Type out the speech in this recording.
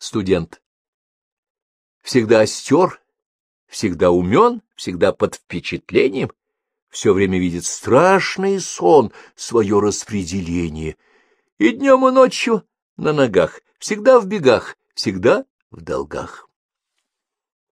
студент. Всегда остер, всегда умен, всегда под впечатлением, все время видит страшный сон, свое распределение. И днем, и ночью на ногах, всегда в бегах, всегда в долгах.